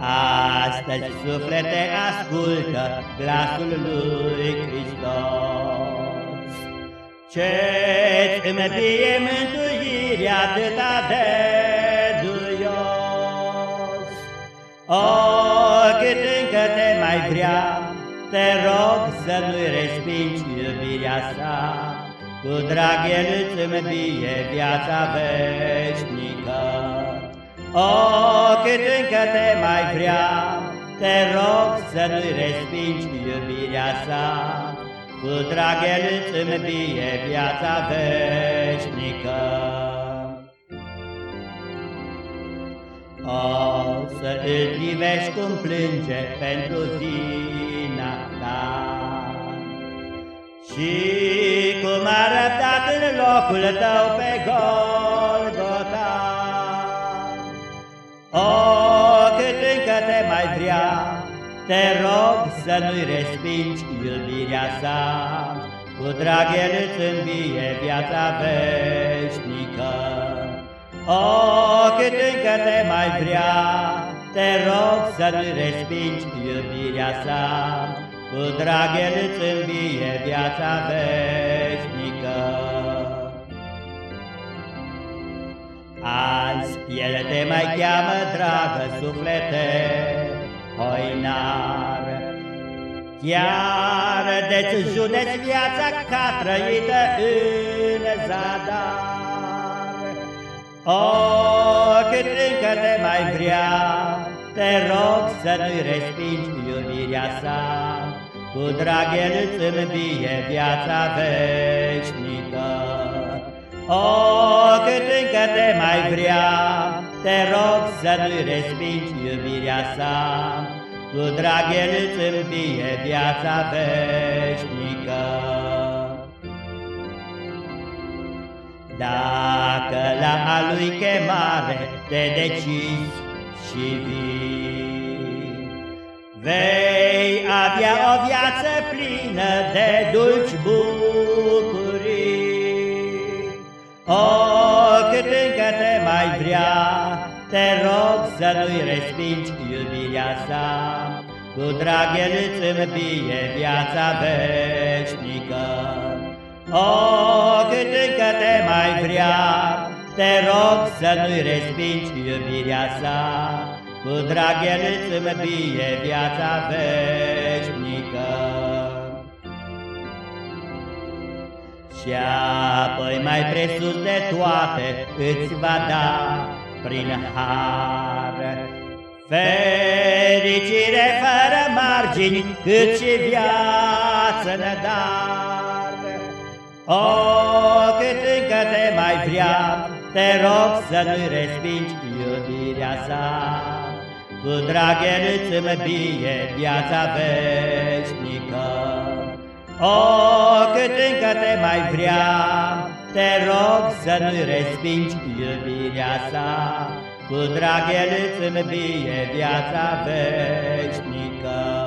Astăzi suflete ascultă glasul lui Hristos. Ce-ți îmi vie mântuirea atâta de duios. O, cât încă te mai vrea, te rog să nu-i respingi iubirea sa, Cu drag el îți vie viața veșnică. O, cât încă te mai vrea, te rog să nu-i respingi iubirea sa, Cu drag el îți vie viața veșnică. O, să îl ivești cum plânge pentru vina ta. Și cum a răbdat în locul tău pe Golgota. O, cât încă te mai vrea, te rog să nu-i respingi iubirea sa, Cu drag el îți învie viața veșnică. O, cât încă te mai vrea, te rog să nu-i respingi iubirea sa, Cu drag el îți învie viața veșnică. Azi el te mai cheamă, dragă suflete, hoinar, Chiar de-ți județi viața ca trăită în zadar. O, cât încă te mai vrea, te rog să nu-i respingi iubirea sa, Cu drag el îți învie viața veșnică. O, cât încă te mai vrea, te rog să nu-i respingi iubirea sa, Cu drag el îți învie viața veșnică. Dacă la a lui chemare te decizi și vii, Vei avea o viață plină de dulci vrea, te rog să nu-i respingi iubirea sa, Cu drag el îți învie viața veșnică. O, cât încă te mai vrea, te rog să nu-i respingi iubirea sa, Cu drag el îți învie viața veșnică. Și apoi mai presus de toate îți va da prin har. Fericire fără margini cât și viață ne dar. O, cât încă te mai vrea, te rog să nu-i respingi iubirea sa. Cu drag el îți vie viața veșnică O, cât încă te mai vrea, te rog să nu-i respingi iubirea sa, Cu drag el îți vie viața veșnică.